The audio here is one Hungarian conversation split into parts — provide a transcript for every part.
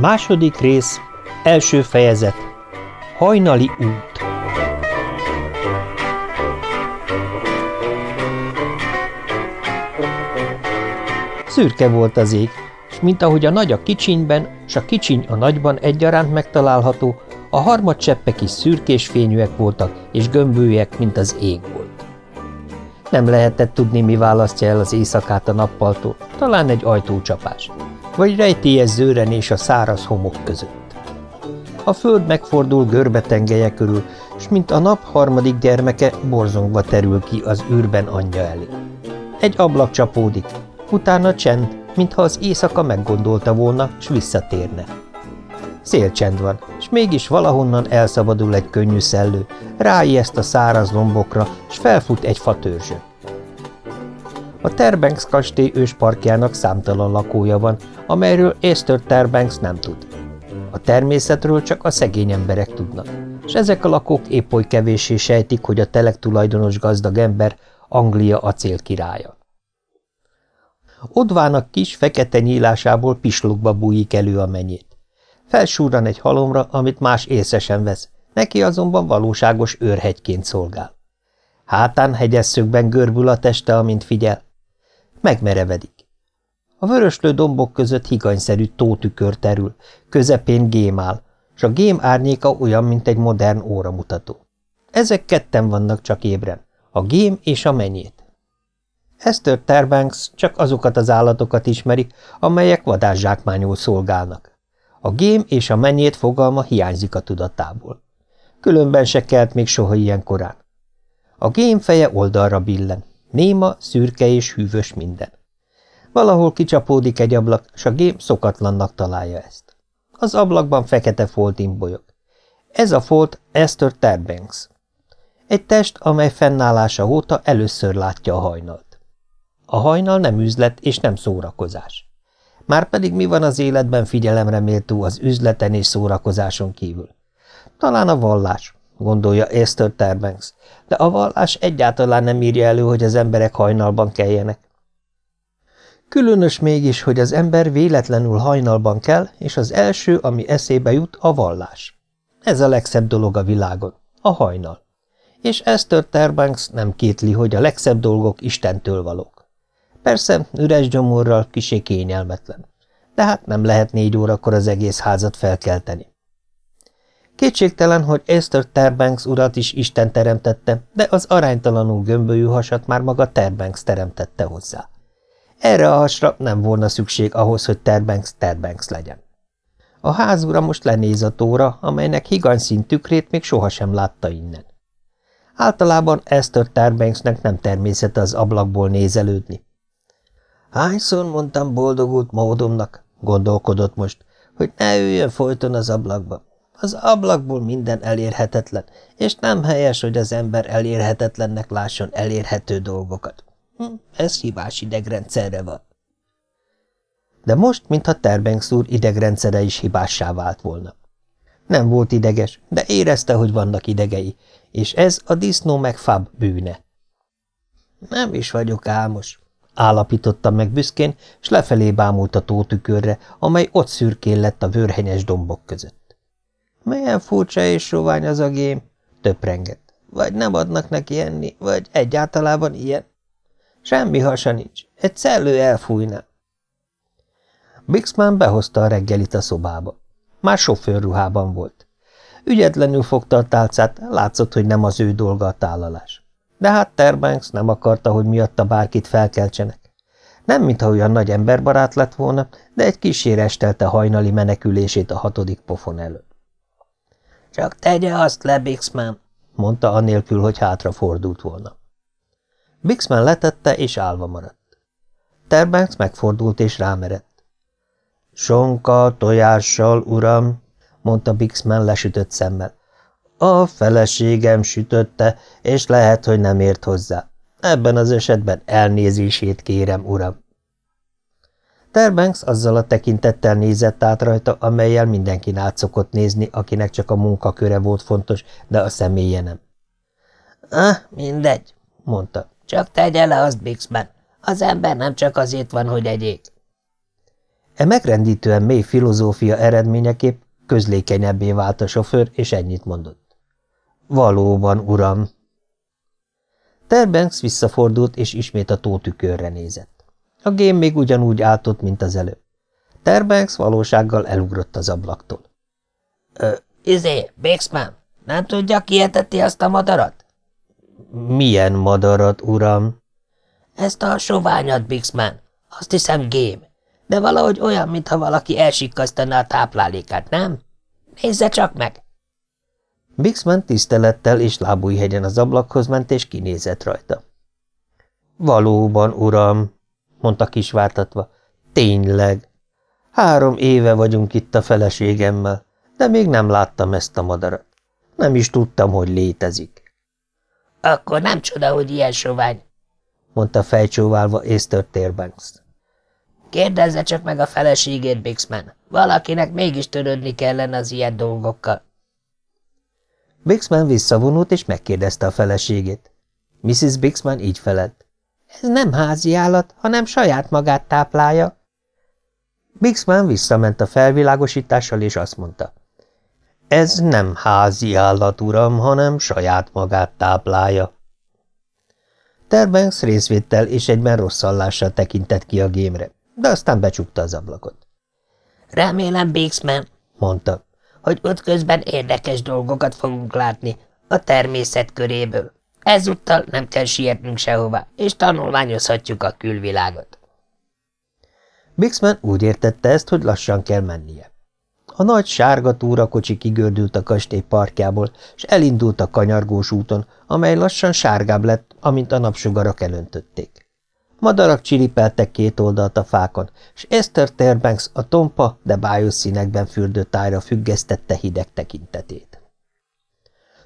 Második rész, első fejezet, hajnali út. Szürke volt az ég, és mint ahogy a nagy a kicsinyben, s a kicsiny a nagyban egyaránt megtalálható, a harmadcseppek is szürkés fényűek voltak, és gömbőjek, mint az ég volt. Nem lehetett tudni, mi választja el az éjszakát a nappaltól, talán egy ajtócsapás, vagy rejtélyes zőrenés a száraz homok között. A föld megfordul görbe tengelye körül, s mint a nap harmadik gyermeke borzongva terül ki az űrben anyja elé. Egy ablak csapódik, utána csend, mintha az éjszaka meggondolta volna, s visszatérne. Szélcsend van, és mégis valahonnan elszabadul egy könnyű szellő, ráijeszt a száraz lombokra, s felfut egy fatörzsön. A Terbanks kastély ősparkjának számtalan lakója van, amelyről Esther Terbanks nem tud. A természetről csak a szegény emberek tudnak, és ezek a lakók épp oly kevéssé sejtik, hogy a telek tulajdonos gazdag ember Anglia acél királya. Odvának kis, fekete nyílásából pislogba bújik elő a menyét. Felsúrran egy halomra, amit más észre sem vesz, neki azonban valóságos őrhegyként szolgál. Hátán hegyesszögben görbül a teste, amint figyel. Megmerevedik. A vöröslő dombok között higanyszerű tótükör terül, közepén gém áll, s a gém árnyéka olyan, mint egy modern óramutató. Ezek ketten vannak csak ébren, a gém és a menyét. Esther Terbanks csak azokat az állatokat ismerik, amelyek vadászsákmányul szolgálnak. A gém és a menyét fogalma hiányzik a tudatából. Különben se kelt még soha ilyen korán. A gém feje oldalra billen, néma, szürke és hűvös minden. Valahol kicsapódik egy ablak, s a gém szokatlannak találja ezt. Az ablakban fekete folt imbolyog. Ez a folt Esther Terbanks. Egy test, amely fennállása óta először látja a hajnalt. A hajnal nem üzlet és nem szórakozás. Márpedig mi van az életben figyelemre méltó az üzleten és szórakozáson kívül? Talán a vallás, gondolja Esther Terbanks, de a vallás egyáltalán nem írja elő, hogy az emberek hajnalban keljenek. Különös mégis, hogy az ember véletlenül hajnalban kell, és az első, ami eszébe jut, a vallás. Ez a legszebb dolog a világon, a hajnal. És Esther Terbanks nem kétli, hogy a legszebb dolgok Istentől valók. Persze, üres gyomorral kisé kényelmetlen, de hát nem lehet négy órakor az egész házat felkelteni. Kétségtelen, hogy Esther Terbanks urat is Isten teremtette, de az aránytalanul gömbölyű hasat már maga Terbanks teremtette hozzá. Erre a hasra nem volna szükség ahhoz, hogy Terbanks Terbanks legyen. A házura most lenéz a tóra, amelynek higanyszín tükrét még sohasem látta innen. Általában Esther Terbanksnek nem természete az ablakból nézelődni. Hányszor mondtam boldogult módomnak, gondolkodott most, hogy ne üljön folyton az ablakba. Az ablakból minden elérhetetlen, és nem helyes, hogy az ember elérhetetlennek lásson elérhető dolgokat. Hm, ez hibás idegrendszerre van. De most, mintha Terbanks úr idegrendszere is hibássá vált volna. Nem volt ideges, de érezte, hogy vannak idegei, és ez a disznó meg fab bűne. Nem is vagyok álmos, állapította meg büszkén, s lefelé bámult a tótükörre, amely ott szürkén lett a vörhenyes dombok között. Milyen furcsa és sovány az a gém, töprengett. Vagy nem adnak neki enni, vagy egyáltalában ilyen. Semmi hasa nincs, egy szellő elfújna. Bixman behozta a reggelit a szobába. Már sofőrruhában volt. Ügyetlenül fogta a tálcát, látszott, hogy nem az ő dolga a tálalás. De hát Terbanks nem akarta, hogy miatta bárkit felkeltsenek. Nem, mintha olyan nagy emberbarát lett volna, de egy kísére estelte hajnali menekülését a hatodik pofon elő. – Csak tegye azt le, Bixman! – mondta anélkül, hogy hátra fordult volna. Bixman letette, és állva maradt. Terbanks megfordult, és rámerett. – Sonka tojással, uram! – mondta Bixman lesütött szemmel. A feleségem sütötte, és lehet, hogy nem ért hozzá. Ebben az esetben elnézését kérem, uram. Terbanks azzal a tekintettel nézett át rajta, amelyel mindenki át szokott nézni, akinek csak a munkaköre volt fontos, de a személye nem. Ah, mindegy, mondta. Csak tegye le azt, Bixben. Az ember nem csak azért van, hogy egyék. E megrendítően mély filozófia eredményeképp közlékenyebbé vált a sofőr, és ennyit mondott. Valóban, uram. Terbanks visszafordult, és ismét a tótükörre nézett. A gém még ugyanúgy áltott, mint az előbb. Terbanks valósággal elugrott az ablaktól. Ö, izé, Bixman, nem tudja, ki eteti azt a madarat? Milyen madarat, uram? Ezt a soványat, Bixman. Azt hiszem gém. De valahogy olyan, mintha valaki elsikkasztaná a táplálékát, nem? Nézze csak meg! Bixman tisztelettel és lábújhegyen az ablakhoz ment, és kinézett rajta. Valóban, uram, mondta kisvártatva. Tényleg. Három éve vagyunk itt a feleségemmel, de még nem láttam ezt a madarat. Nem is tudtam, hogy létezik. Akkor nem csoda, hogy ilyen sovány, mondta fejcsóválva Esther Terbanks. Kérdezze csak meg a feleségét, Bixman. Valakinek mégis törődni kellene az ilyen dolgokkal. Bixman visszavonult, és megkérdezte a feleségét. Mrs. Bixman így felelt. Ez nem házi állat, hanem saját magát táplálja. Bixman visszament a felvilágosítással, és azt mondta. Ez nem házi állat, uram, hanem saját magát táplálja. Terbanks részvétel és egyben rosszallással tekintett ki a gémre, de aztán becsukta az ablakot. Remélem, Bixman, mondta, hogy ott közben érdekes dolgokat fogunk látni a természet köréből. Ezúttal nem kell sietnünk sehová, és tanulmányozhatjuk a külvilágot. Bixman úgy értette ezt, hogy lassan kell mennie. A nagy sárga túrakocsi kigördült a kastély parkjából, és elindult a kanyargós úton, amely lassan sárgább lett, amint a napsugarak elöntötték. Madarak csiripeltek két oldalt a fákon, és Esther Terbanks a tompa, de bájos színekben fürdő tájra függesztette hideg tekintetét.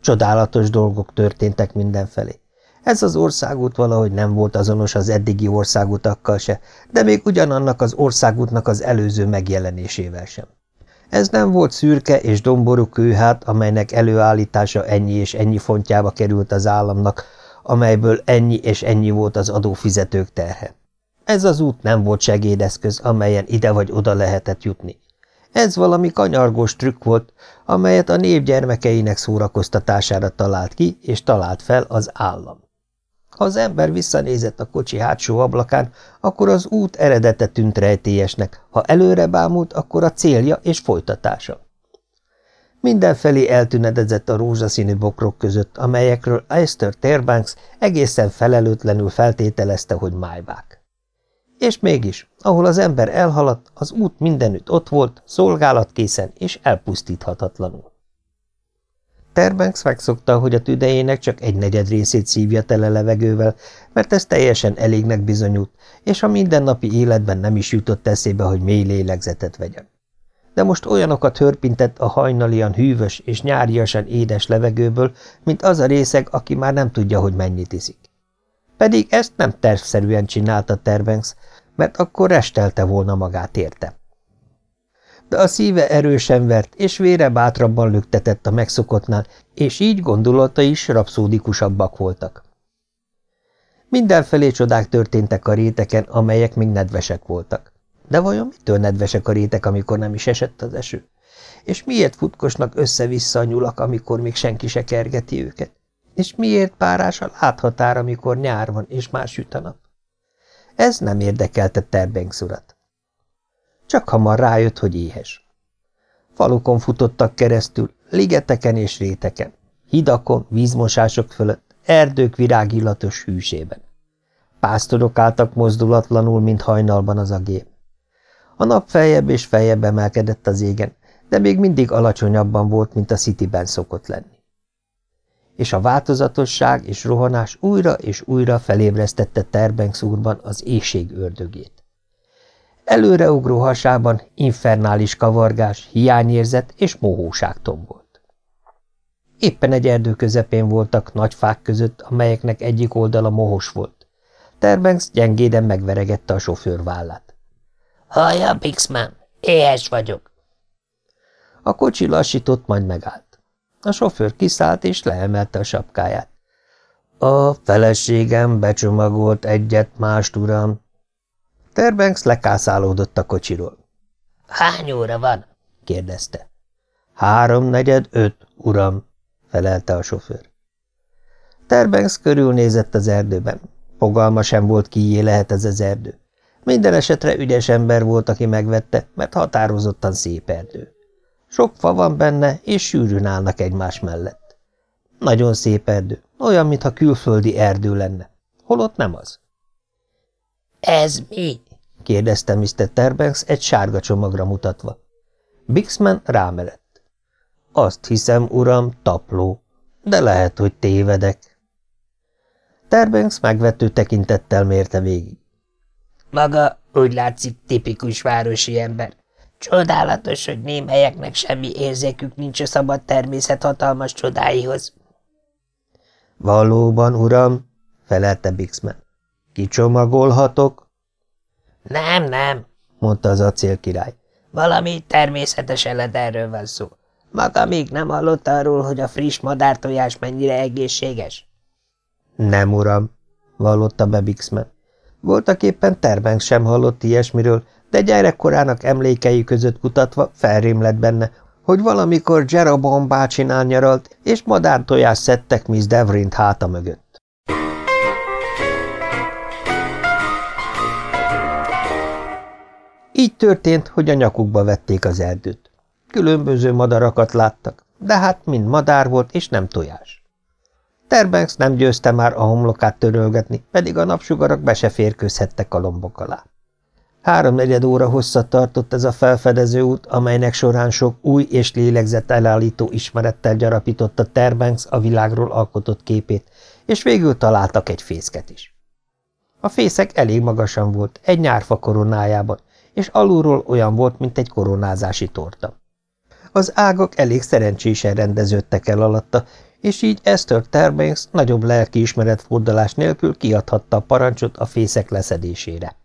Csodálatos dolgok történtek mindenfelé. Ez az országút valahogy nem volt azonos az eddigi országutakkal se, de még ugyanannak az országútnak az előző megjelenésével sem. Ez nem volt szürke és domború kőhát, amelynek előállítása ennyi és ennyi fontjába került az államnak, amelyből ennyi és ennyi volt az adófizetők terhe. Ez az út nem volt segédeszköz, amelyen ide vagy oda lehetett jutni. Ez valami kanyargós trükk volt, amelyet a név gyermekeinek szórakoztatására talált ki, és talált fel az állam. Ha az ember visszanézett a kocsi hátsó ablakán, akkor az út eredete tűnt rejtélyesnek, ha előre bámult, akkor a célja és folytatása. Mindenfelé eltünedezett a rózsaszínű bokrok között, amelyekről Esther Terbanks egészen felelőtlenül feltételezte, hogy májvák. És mégis, ahol az ember elhaladt, az út mindenütt ott volt, szolgálatkészen és elpusztíthatatlanul. Terbanks megszokta, hogy a tüdejének csak egy negyed részét szívja tele levegővel, mert ez teljesen elégnek bizonyult, és a mindennapi életben nem is jutott eszébe, hogy mély lélegzetet vegyen de most olyanokat hörpintett a hajnalian hűvös és nyáriasan édes levegőből, mint az a részeg, aki már nem tudja, hogy mennyit iszik. Pedig ezt nem tervszerűen csinálta Terbanks, mert akkor restelte volna magát érte. De a szíve erősen vert, és vére bátrabban lüktetett a megszokottnál, és így gondolata is rapszódikusabbak voltak. Mindenfelé csodák történtek a réteken, amelyek még nedvesek voltak. De vajon mitől nedvesek a rétek, amikor nem is esett az eső? És miért futkosnak össze-vissza a nyulak, amikor még senki se kergeti őket? És miért párás a láthatár, amikor nyár van, és már süt a nap? Ez nem érdekelte Terbanks urat. Csak hamar rájött, hogy éhes. Falukon futottak keresztül, ligeteken és réteken, hidakon, vízmosások fölött, erdők virágillatos hűsében. Pásztorok álltak mozdulatlanul, mint hajnalban az agép. A nap feljebb és feljebb emelkedett az égen, de még mindig alacsonyabban volt, mint a Cityben szokott lenni. És a változatosság és rohanás újra és újra felébresztette Terbanks úrban az éjség ördögét. Előreugró hasában infernális kavargás, hiányérzet és mohóság tombolt. Éppen egy erdő közepén voltak nagy fák között, amelyeknek egyik oldala mohos volt. Terbanks gyengéden megveregette a sofőr vállát. Hallja, Bixman, éhes vagyok. A kocsi lassított, majd megállt. A sofőr kiszállt és leemelte a sapkáját. A feleségem becsomagolt egyet mást, uram. Terbanks lekászálódott a kocsiról. Hány óra van? kérdezte. Háromnegyed öt, uram, felelte a sofőr. Terbanks körülnézett az erdőben. Fogalma sem volt, kié lehet ez az erdő. Minden esetre ügyes ember volt, aki megvette, mert határozottan szép erdő. Sok fa van benne, és sűrűn állnak egymás mellett. Nagyon szép erdő, olyan, mintha külföldi erdő lenne. Holott nem az. – Ez mi? – kérdezte Mr. Terbanks egy sárga csomagra mutatva. Bixman rámerett. – Azt hiszem, uram, tapló, de lehet, hogy tévedek. Terbanks megvető tekintettel mérte végig. Maga úgy látszik tipikus városi ember. Csodálatos, hogy némelyeknek semmi érzékük nincs a szabad természet hatalmas csodáihoz. Valóban, uram, felelte Bixman. Kicsomagolhatok? Nem, nem, mondta az acélkirály. Valami természetes eledelről van szó. Maga még nem hallott arról, hogy a friss madártojás mennyire egészséges? Nem, uram, vallotta be Bixman. Voltak éppen terben sem hallott ilyesmiről, de gyerekkorának emlékei között kutatva felrém lett benne, hogy valamikor Jeroboam bácsinál nyaralt, és madártojás szedtek Miss Devrint háta mögött. Így történt, hogy a nyakukba vették az erdőt. Különböző madarakat láttak, de hát mind madár volt, és nem tojás. Terbanks nem győzte már a homlokát törölgetni, pedig a napsugarak be se férkőzhettek a lombok alá. Háromnegyed óra hosszat tartott ez a felfedező út, amelynek során sok új és lélegzett elállító ismerettel gyarapította Terbanks a világról alkotott képét, és végül találtak egy fészket is. A fészek elég magasan volt, egy nyárfa koronájában, és alulról olyan volt, mint egy koronázási torta. Az ágak elég szerencsésen rendeződtek el alatta, és így Esther Terbanks nagyobb lelkiismeret fordulás nélkül kiadhatta a parancsot a fészek leszedésére.